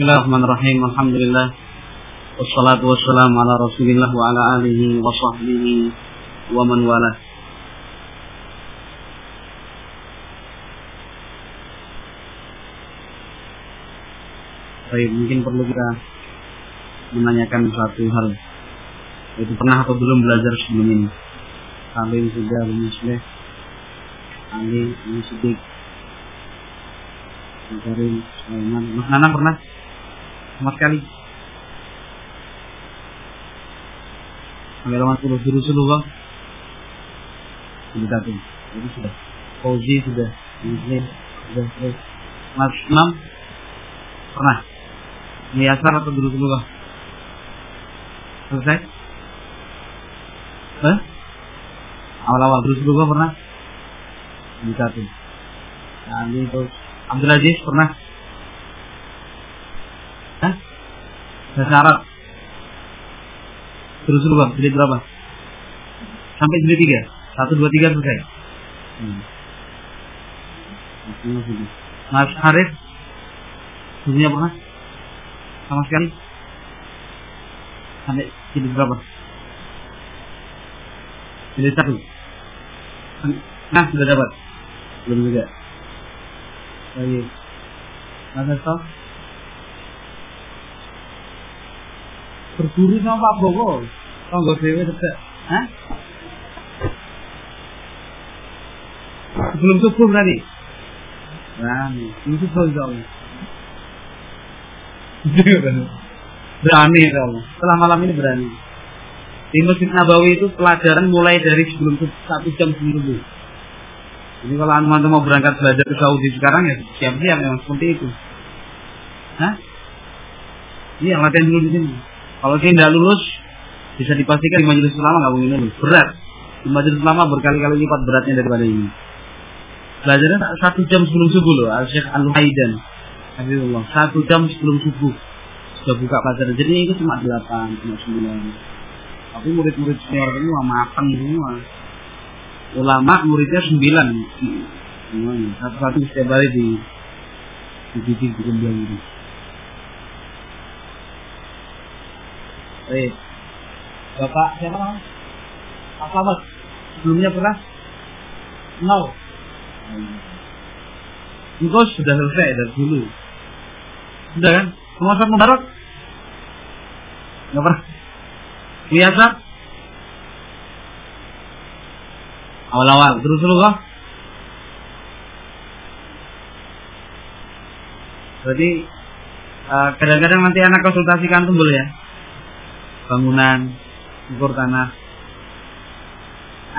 Bismillahirrahmanirrahim. Alhamdulillah. Wassalatu wassalamu ala Rasulillah wa ala alihi wa sahbihi wa man wala. Baik, mungkin perlu kita menanyakan satu hal. Itu pernah atau belum belajar sebelum ini? Salim sudah, Muslim, Ali, ini Sidik, Karim, Sulaiman. Mas pernah? Sama sekali. Sampai lawan puluh juru sulu kok. Sudah tuh. Jadi sudah. Fauzi sudah. Muslim sudah terus. Mas Imam pernah? Miasar atau dulu dulu kok? Selesai? Hah? Awal-awal dulu dulu kok pernah? Bisa tuh. Nah, ini terus Abdul Aziz pernah? Hah? Bahasa Arab. Terus dulu bang, jilid berapa? Sampai jilid tiga. Satu, dua, tiga selesai. Hmm. Mas Harif, sebelumnya pernah? Sama sekali? Sampai jilid berapa? Jilid satu. Nah, sudah dapat. Belum juga. Baik. Mas Hasto? Berburu sama Pak Bowo. Tonggo dewe tidak. Hah? Sebelum subuh tadi. Berani. Ini subuh Allah. berani Allah. Setelah malam ini berani. Di Masjid Nabawi itu pelajaran mulai dari sebelum satu jam sebelum subuh. Jadi kalau antum mau berangkat belajar ke Saudi sekarang ya siap-siap memang seperti itu. Hah? Iya latihan dulu di sini. Kalau saya tidak lulus, bisa dipastikan di majelis ulama nggak mungkin lulus. Berat. Di majelis ulama berkali-kali lipat beratnya daripada ini. Belajarnya satu jam sebelum subuh loh. Al-Syekh Al-Haidan. Habibullah. Satu jam sebelum subuh. Sudah buka pelajaran. Jadi itu cuma delapan, cuma sembilan. Tapi murid-murid senior semua matang semua ulama muridnya sembilan satu-satu setiap hari di dididik di kembang Baik. Bapak siapa nama? Pak Selamat. Sebelumnya pernah? No. Engkau sudah selesai dari dulu. Sudah kan? Semua saat mudarat? Enggak pernah. Biasa? awal-awal terus dulu kok berarti kadang-kadang uh, nanti anak konsultasikan tuh boleh ya bangunan ukur tanah.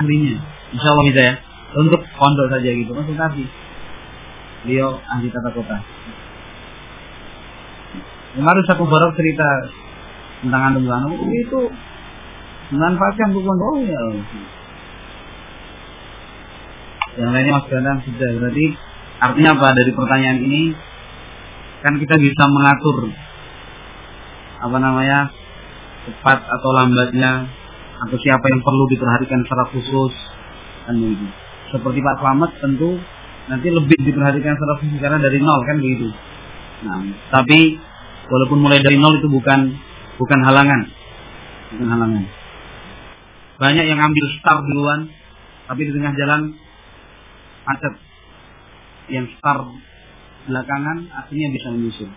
Ahlinya insya Allah bisa ya untuk pondok saja gitu. Konsultasi beliau ahli tata kota. Kemarin satu baru cerita tentang antum oh, itu manfaatkan untuk pondok. Oh ya yang lainnya Mas Gandang sudah. Berarti artinya apa? Dari pertanyaan ini kan kita bisa mengatur apa namanya cepat atau lambatnya atau siapa yang perlu diperhatikan secara khusus kan begitu. Seperti Pak Slamet tentu nanti lebih diperhatikan secara khusus karena dari nol kan begitu. Nah tapi walaupun mulai dari nol itu bukan bukan halangan. Bukan halangan. Banyak yang ambil start duluan tapi di tengah jalan macet. Yang start belakangan akhirnya bisa menyusul.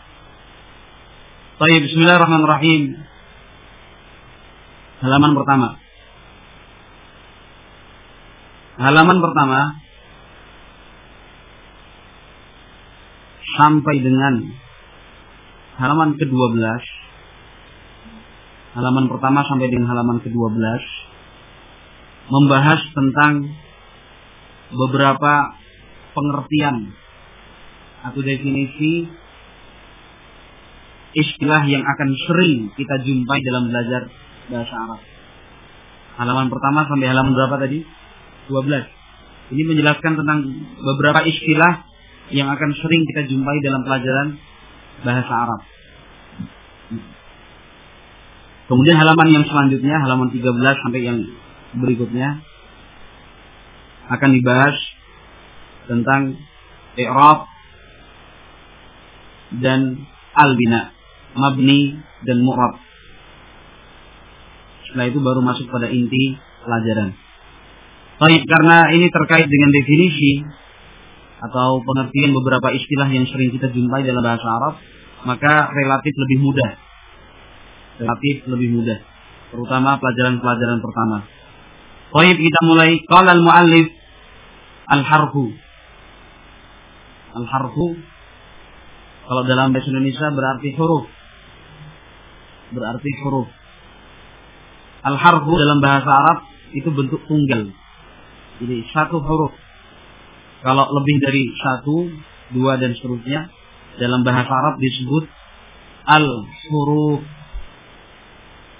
Baik, Bismillahirrahmanirrahim. Halaman pertama. Halaman pertama sampai dengan halaman ke-12. Halaman pertama sampai dengan halaman ke-12 membahas tentang beberapa pengertian atau definisi istilah yang akan sering kita jumpai dalam belajar bahasa Arab. Halaman pertama sampai halaman berapa tadi? 12. Ini menjelaskan tentang beberapa istilah yang akan sering kita jumpai dalam pelajaran bahasa Arab. Kemudian halaman yang selanjutnya, halaman 13 sampai yang berikutnya akan dibahas tentang i'rab dan al-bina, mabni dan mu'rab. Setelah itu baru masuk pada inti pelajaran. Baik, karena ini terkait dengan definisi atau pengertian beberapa istilah yang sering kita jumpai dalam bahasa Arab, maka relatif lebih mudah. Relatif lebih mudah, terutama pelajaran-pelajaran pertama. Baik, kita mulai. Qala al-muallif al-harfu. Al-harfu kalau dalam bahasa Indonesia berarti huruf. Berarti huruf. Al-harfu dalam bahasa Arab itu bentuk tunggal. Jadi satu huruf. Kalau lebih dari satu, dua dan seterusnya dalam bahasa Arab disebut al-huruf.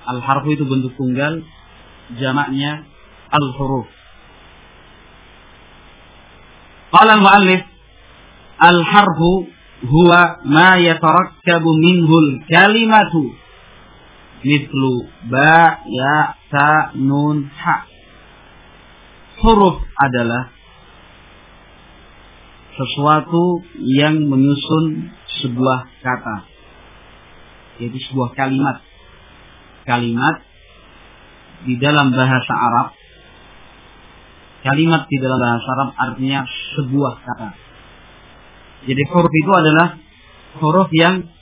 Al-harfu itu bentuk tunggal, jamaknya al-huruf. Qala al-muallif al-harfu huwa ma yatarakkabu minhul kalimatu mithlu ba ya ta nun ha. Huruf adalah sesuatu yang menyusun sebuah kata. Yaitu sebuah kalimat. Kalimat di dalam bahasa Arab. Kalimat di dalam bahasa Arab artinya sebuah kata. Jadi huruf itu adalah huruf yang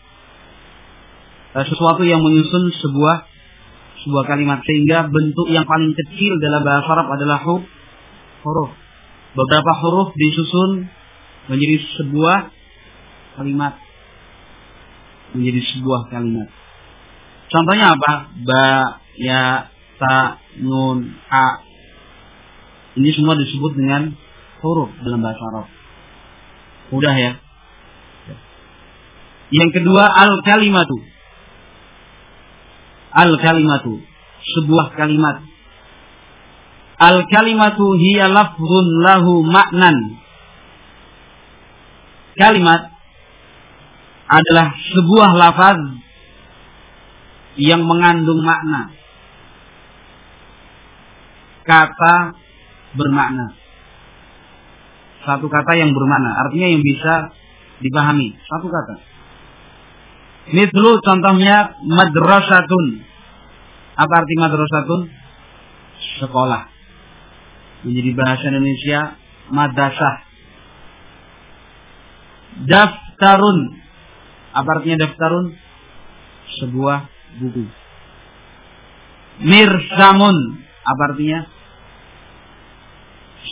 sesuatu yang menyusun sebuah sebuah kalimat sehingga bentuk yang paling kecil dalam bahasa Arab adalah huruf. huruf. Beberapa huruf disusun menjadi sebuah kalimat. Menjadi sebuah kalimat. Contohnya apa? Ba, ya, ta, nun, a. Ini semua disebut dengan huruf dalam bahasa Arab. Mudah ya. Yang kedua al-kalimatu. Al-kalimatu. Sebuah kalimat. Al-kalimatu hiya lafzun lahu maknan. Kalimat adalah sebuah lafaz yang mengandung makna. Kata bermakna satu kata yang bermakna, artinya yang bisa dipahami, satu kata. Mislu contohnya madrasatun. Apa arti madrasatun? Sekolah. Menjadi bahasa Indonesia madrasah. Daftarun. Apa artinya daftarun? Sebuah buku. Mirsamun. Apa artinya?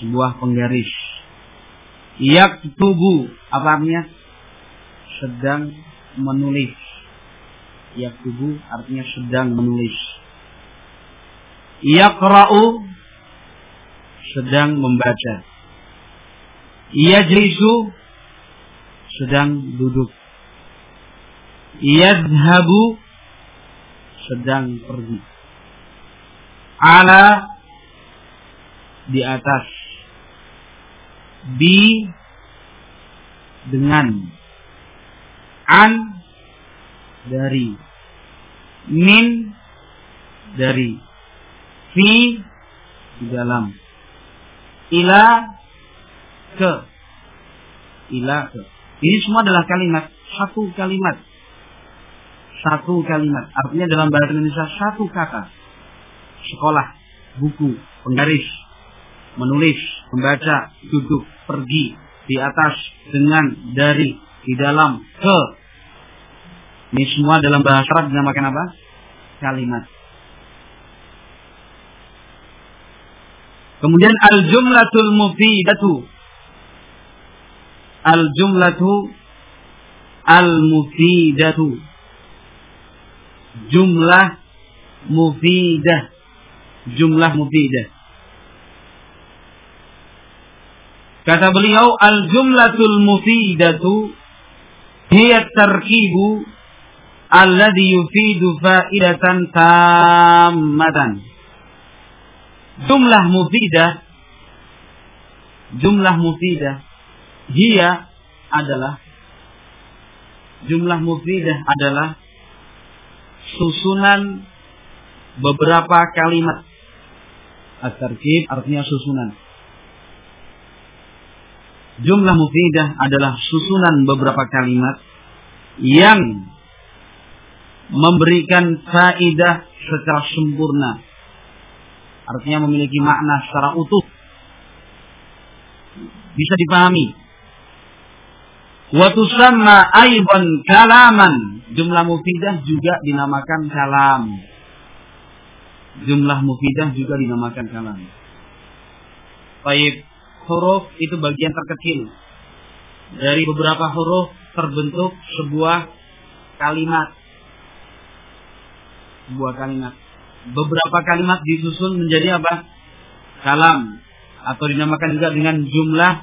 Sebuah penggaris yaktubu apa artinya sedang menulis yaktubu artinya sedang menulis. Yaqra'u sedang membaca. Yajlisu sedang duduk. Yadhabu sedang pergi. Ala di atas. Bi dengan. An dari min dari fi di dalam. Ila ke. Ila ke. Ini semua adalah kalimat satu kalimat. Satu kalimat. Artinya dalam bahasa Indonesia satu kata. Sekolah buku penggaris menulis, membaca, duduk, pergi, di atas, dengan, dari, di dalam, ke. Ini semua dalam bahasa Arab dinamakan apa? Kalimat. Kemudian al-jumlatul mufidatu. Al-jumlatu al-mufidatu. Jumlah mufidah. Jumlah mufidah. Kata beliau, al-jumlatul mufidatu hiya tarkibu alladhi yufidu faidatan tammatan. Jumlah mufidah jumlah mufidah dia adalah jumlah mufidah adalah susunan beberapa kalimat. At-tarkib artinya susunan Jumlah mufidah adalah susunan beberapa kalimat yang memberikan faidah secara sempurna. Artinya memiliki makna secara utuh. Bisa dipahami. Wa tusamma aidan kalaman. Jumlah mufidah juga dinamakan kalam. Jumlah mufidah juga dinamakan kalam. Baik, huruf itu bagian terkecil. Dari beberapa huruf terbentuk sebuah kalimat sebuah kalimat. Beberapa kalimat disusun menjadi apa? Kalam atau dinamakan juga dengan jumlah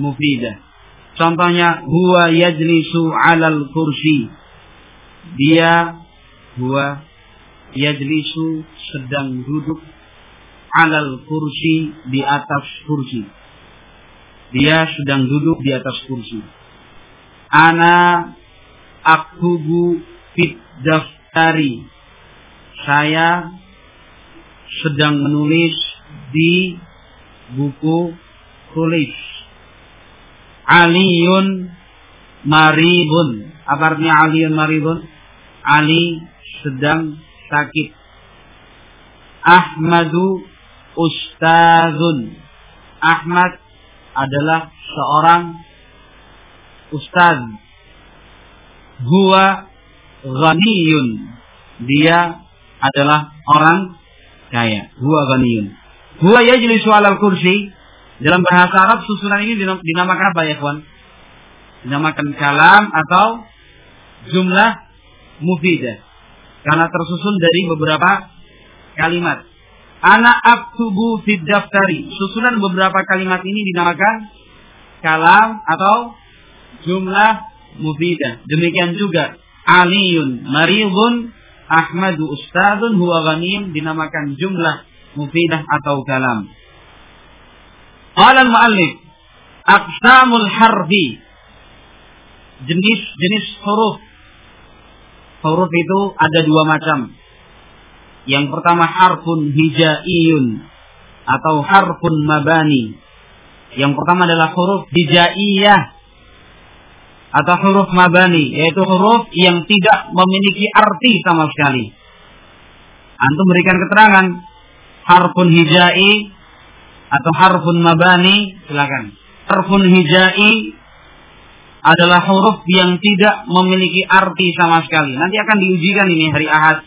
mufidah. Contohnya huwa yajlisu 'alal kursi. Dia huwa yajlisu sedang duduk 'alal kursi di atas kursi. Dia sedang duduk di atas kursi. Ana aktubu fit daftari saya sedang menulis di buku tulis. Aliun maribun. Apa artinya Aliun maribun? Ali sedang sakit. Ahmadu ustazun. Ahmad adalah seorang ustaz. Huwa ghaniyun. Dia adalah orang kaya. Huwa ghaniyun. Huwa yajlisu alal kursi. Dalam bahasa Arab susunan ini dinamakan apa ya kawan? Dinamakan kalam atau jumlah mufidah. Karena tersusun dari beberapa kalimat. Anak aktubu fid daftari. Susunan beberapa kalimat ini dinamakan kalam atau jumlah mufidah. Demikian juga aliyun maridun Ahmadu ustadun huwa ghanim dinamakan jumlah mufidah atau kalam. Qala al-muallif aqsamul harfi jenis-jenis huruf. Huruf itu ada dua macam. Yang pertama harfun hijaiyun atau harfun mabani. Yang pertama adalah huruf hijaiyah atau huruf mabani yaitu huruf yang tidak memiliki arti sama sekali. Antum berikan keterangan harfun hijai atau harfun mabani silakan. Harfun hijai adalah huruf yang tidak memiliki arti sama sekali. Nanti akan diujikan ini hari Ahad.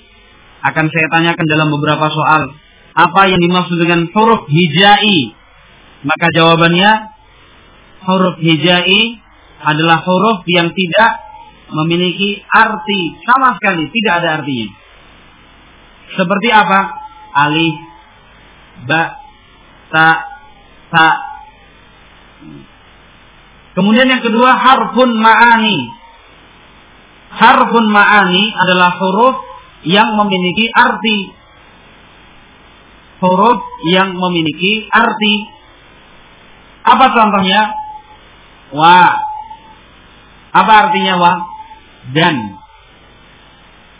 Akan saya tanyakan dalam beberapa soal. Apa yang dimaksud dengan huruf hijai? Maka jawabannya huruf hijai adalah huruf yang tidak memiliki arti sama sekali, tidak ada artinya. Seperti apa? Alif, ba, ta, ta. Kemudian yang kedua harfun ma'ani. Harfun ma'ani adalah huruf yang memiliki arti. Huruf yang memiliki arti. Apa contohnya? Wa, apa artinya wa? Dan.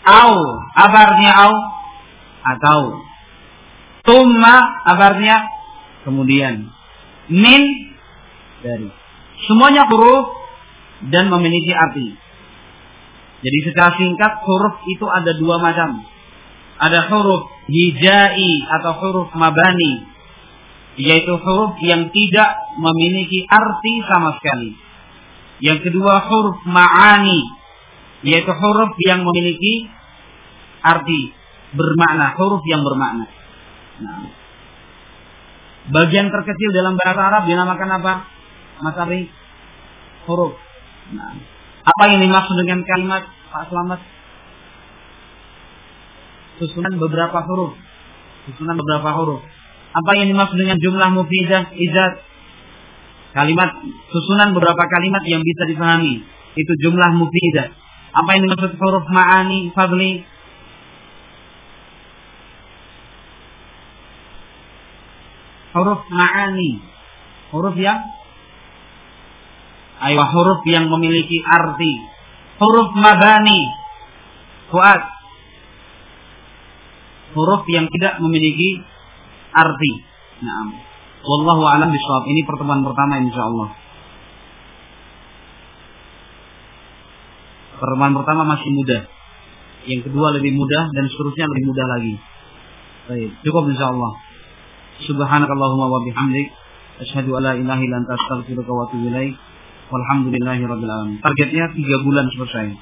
Au. Apa artinya au? Atau. Tumma. Apa artinya? Kemudian. Min. Dari. Semuanya huruf dan memiliki arti. Jadi secara singkat huruf itu ada dua macam. Ada huruf hijai atau huruf mabani. Yaitu huruf yang tidak memiliki arti sama sekali yang kedua huruf ma'ani yaitu huruf yang memiliki arti bermakna, huruf yang bermakna. Nah, bagian terkecil dalam bahasa Arab dinamakan apa? Mas Ari? Huruf. Nah, apa yang dimaksud dengan kalimat Pak Selamat? Susunan beberapa huruf. Susunan beberapa huruf. Apa yang dimaksud dengan jumlah mufidah, izat, Kalimat susunan beberapa kalimat yang bisa dipahami. Itu jumlah mufidah. Apa yang dimaksud huruf ma'ani, fadli? Huruf ma'ani. Huruf yang Ayo huruf yang memiliki arti. Huruf mabani. Fuad. Huruf yang tidak memiliki arti. Nah, Wallahu a'lam bishawab. Ini pertemuan pertama insyaallah. Pertemuan pertama masih mudah. yang kedua lebih mudah dan seterusnya lebih mudah lagi. Baik, cukup insyaallah. Subhanakallahumma wa bihamdik asyhadu an la ilaha illa anta astaghfiruka wa atubu ilaik. Walhamdulillahirabbil alamin. Targetnya 3 bulan selesai.